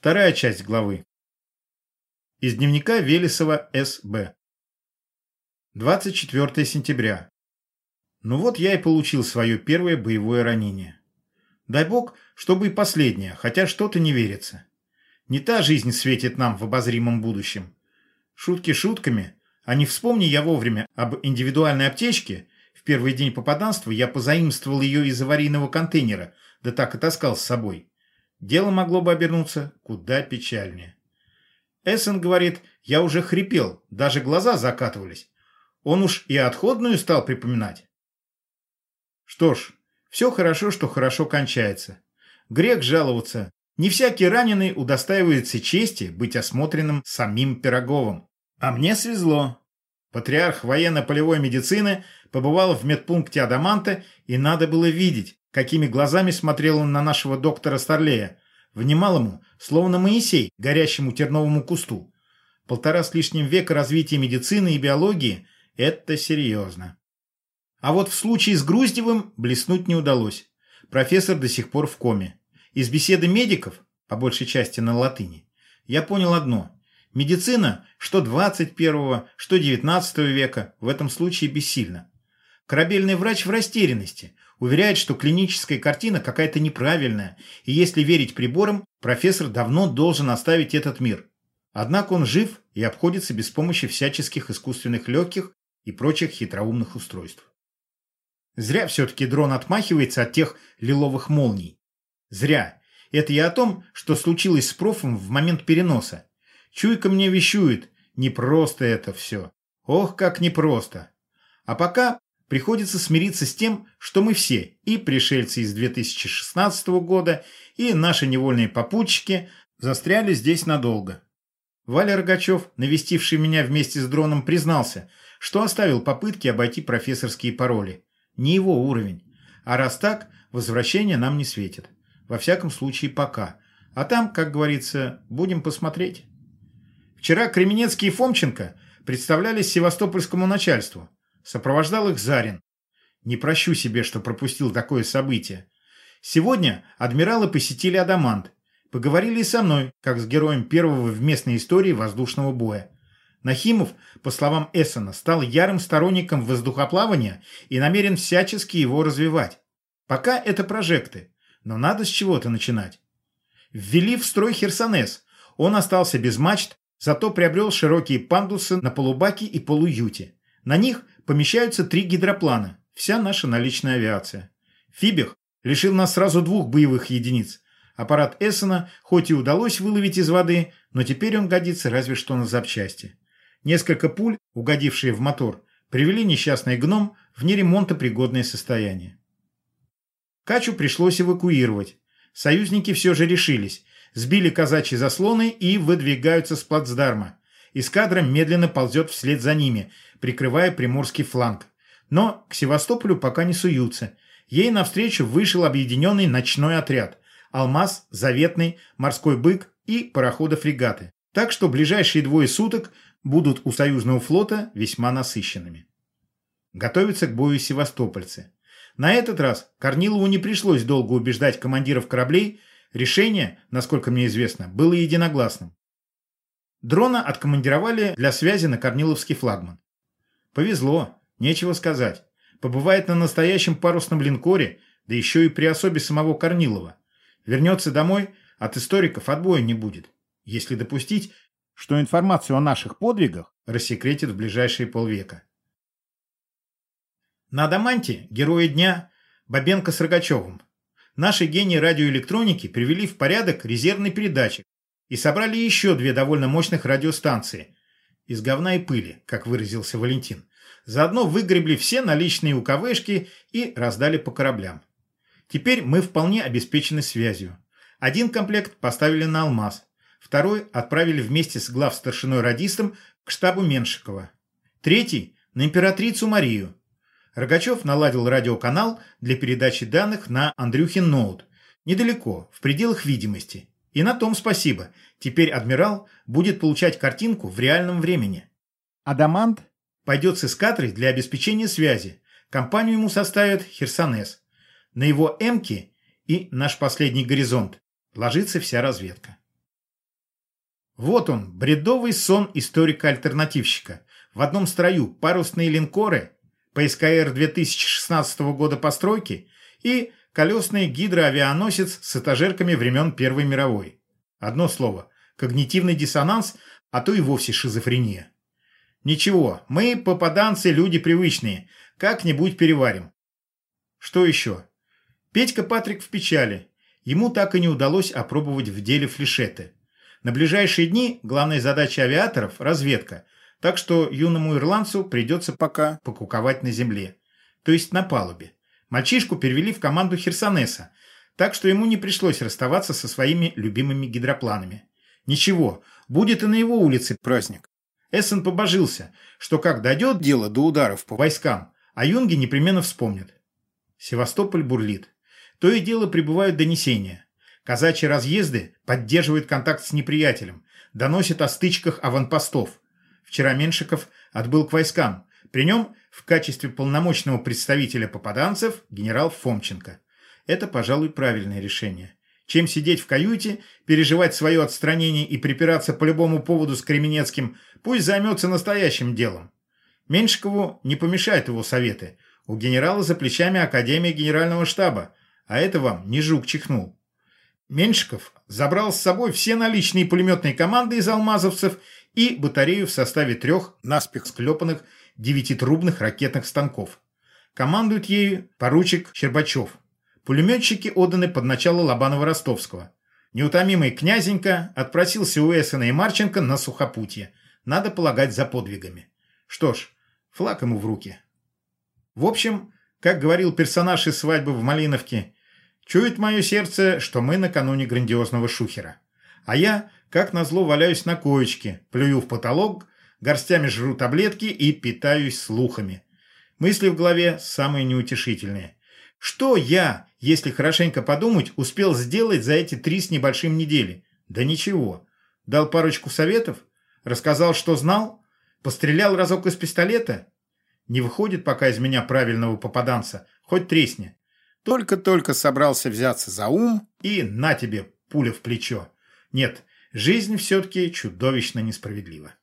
Вторая часть главы. Из дневника Велесова С.Б. 24 сентября. Ну вот я и получил свое первое боевое ранение. Дай бог, чтобы и последнее, хотя что-то не верится. Не та жизнь светит нам в обозримом будущем. Шутки шутками, а не вспомни я вовремя об индивидуальной аптечке, в первый день попаданства я позаимствовал ее из аварийного контейнера, да так и таскал с собой. Дело могло бы обернуться куда печальнее. Эссен говорит, я уже хрипел, даже глаза закатывались. Он уж и отходную стал припоминать. Что ж, все хорошо, что хорошо кончается. Грех жаловаться. Не всякий раненый удостаивается чести быть осмотренным самим Пироговым. А мне свезло. Патриарх военно-полевой медицины побывал в медпункте Адаманта, и надо было видеть, какими глазами смотрел он на нашего доктора Старлея. Внимал ему, словно Моисей, горящему терновому кусту. Полтора с лишним века развития медицины и биологии – это серьезно. А вот в случае с Груздевым блеснуть не удалось. Профессор до сих пор в коме. Из беседы медиков, по большей части на латыни, я понял одно. Медицина, что 21 что 19 века, в этом случае бессильна. Корабельный врач в растерянности – Уверяет, что клиническая картина какая-то неправильная, и если верить приборам, профессор давно должен оставить этот мир. Однако он жив и обходится без помощи всяческих искусственных легких и прочих хитроумных устройств. Зря все-таки дрон отмахивается от тех лиловых молний. Зря. Это я о том, что случилось с профом в момент переноса. Чуйка мне вещует. Не просто это все. Ох, как непросто. А пока приходится смириться с тем, что мы все, и пришельцы из 2016 года, и наши невольные попутчики, застряли здесь надолго. Валя Рогачев, навестивший меня вместе с дроном, признался, что оставил попытки обойти профессорские пароли. Не его уровень. А раз так, возвращение нам не светит. Во всяком случае, пока. А там, как говорится, будем посмотреть. Вчера Кременецкий и Фомченко представлялись севастопольскому начальству. Сопровождал их Зарин. Не прощу себе, что пропустил такое событие. Сегодня адмиралы посетили Адамант. Поговорили со мной, как с героем первого в местной истории воздушного боя. Нахимов, по словам Эссена, стал ярым сторонником воздухоплавания и намерен всячески его развивать. Пока это прожекты, но надо с чего-то начинать. Ввели в строй Херсонес. Он остался без мачт, зато приобрел широкие пандусы на полубаке и полуюте. На них помещаются три гидроплана, вся наша наличная авиация. Фибех лишил нас сразу двух боевых единиц. Аппарат Эссена хоть и удалось выловить из воды, но теперь он годится разве что на запчасти. Несколько пуль, угодившие в мотор, привели несчастный гном в неремонтопригодное состояние. Качу пришлось эвакуировать. Союзники все же решились, сбили казачьи заслоны и выдвигаются с плацдарма. Эскадра медленно ползет вслед за ними, прикрывая приморский фланг. Но к Севастополю пока не суются. Ей навстречу вышел объединенный ночной отряд. «Алмаз», «Заветный», «Морской бык» и пароходы-фрегаты. Так что ближайшие двое суток будут у союзного флота весьма насыщенными. Готовятся к бою севастопольцы. На этот раз Корнилову не пришлось долго убеждать командиров кораблей, решение, насколько мне известно, было единогласным. Дрона откомандировали для связи на Корниловский флагман. Повезло, нечего сказать. Побывает на настоящем парусном линкоре, да еще и при особе самого Корнилова. Вернется домой, от историков отбоя не будет. Если допустить, что информацию о наших подвигах рассекретит в ближайшие полвека. На Адаманте герои дня Бабенко с Рогачевым. Наши гении радиоэлектроники привели в порядок резервный передатчик, и собрали еще две довольно мощных радиостанции. Из говна и пыли, как выразился Валентин. Заодно выгребли все наличные УКВшки и раздали по кораблям. Теперь мы вполне обеспечены связью. Один комплект поставили на «Алмаз», второй отправили вместе с глав-старшиной-радистом к штабу Меншикова. Третий – на императрицу Марию. Рогачев наладил радиоканал для передачи данных на Андрюхин ноут, недалеко, в пределах видимости, и на том спасибо. Теперь адмирал будет получать картинку в реальном времени. Адамант пойдет с эскадрой для обеспечения связи. Компанию ему составит Херсонес. На его «Эмки» и наш последний горизонт ложится вся разведка. Вот он, бредовый сон историка-альтернативщика. В одном строю парусные линкоры, ПСКР 2016 года постройки и колесный гидроавианосец с этажерками времен Первой мировой. Одно слово – когнитивный диссонанс, а то и вовсе шизофрения. Ничего, мы, попаданцы, люди привычные, как-нибудь переварим. Что еще? Петька Патрик в печали. Ему так и не удалось опробовать в деле флешеты. На ближайшие дни главная задача авиаторов – разведка, так что юному ирландцу придется пока покуковать на земле, то есть на палубе. Мальчишку перевели в команду Херсонеса, так что ему не пришлось расставаться со своими любимыми гидропланами. Ничего, будет и на его улице праздник. Эссен побожился, что как дойдет дело до ударов по войскам, а юнги непременно вспомнят. Севастополь бурлит. То и дело прибывают донесения. Казачьи разъезды поддерживают контакт с неприятелем, доносят о стычках аванпостов. Вчера Меншиков отбыл к войскам. При нем в качестве полномочного представителя попаданцев генерал Фомченко. Это, пожалуй, правильное решение. Чем сидеть в каюте, переживать свое отстранение и припираться по любому поводу с Кременецким, пусть займется настоящим делом. Меншикову не помешают его советы. У генерала за плечами Академия Генерального штаба, а это вам не жук чихнул. Меншиков забрал с собой все наличные пулеметные команды из алмазовцев и батарею в составе трех наспех склепанных девятитрубных ракетных станков. Командует ею поручик Щербачев. Пулеметчики отданы под начало Лобанова-Ростовского. Неутомимый князенька отпросился у Эссена и Марченко на сухопутье. Надо полагать за подвигами. Что ж, флаг ему в руки. В общем, как говорил персонаж из свадьбы в Малиновке, чует мое сердце, что мы накануне грандиозного шухера. А я, как назло, валяюсь на коечке, плюю в потолок, горстями жру таблетки и питаюсь слухами. Мысли в голове самые неутешительные. Что я, если хорошенько подумать, успел сделать за эти три с небольшим недели? Да ничего. Дал парочку советов? Рассказал, что знал? Пострелял разок из пистолета? Не выходит пока из меня правильного попаданца, хоть тресни. Только-только собрался взяться за ум, и на тебе пуля в плечо. Нет, жизнь все-таки чудовищно несправедлива.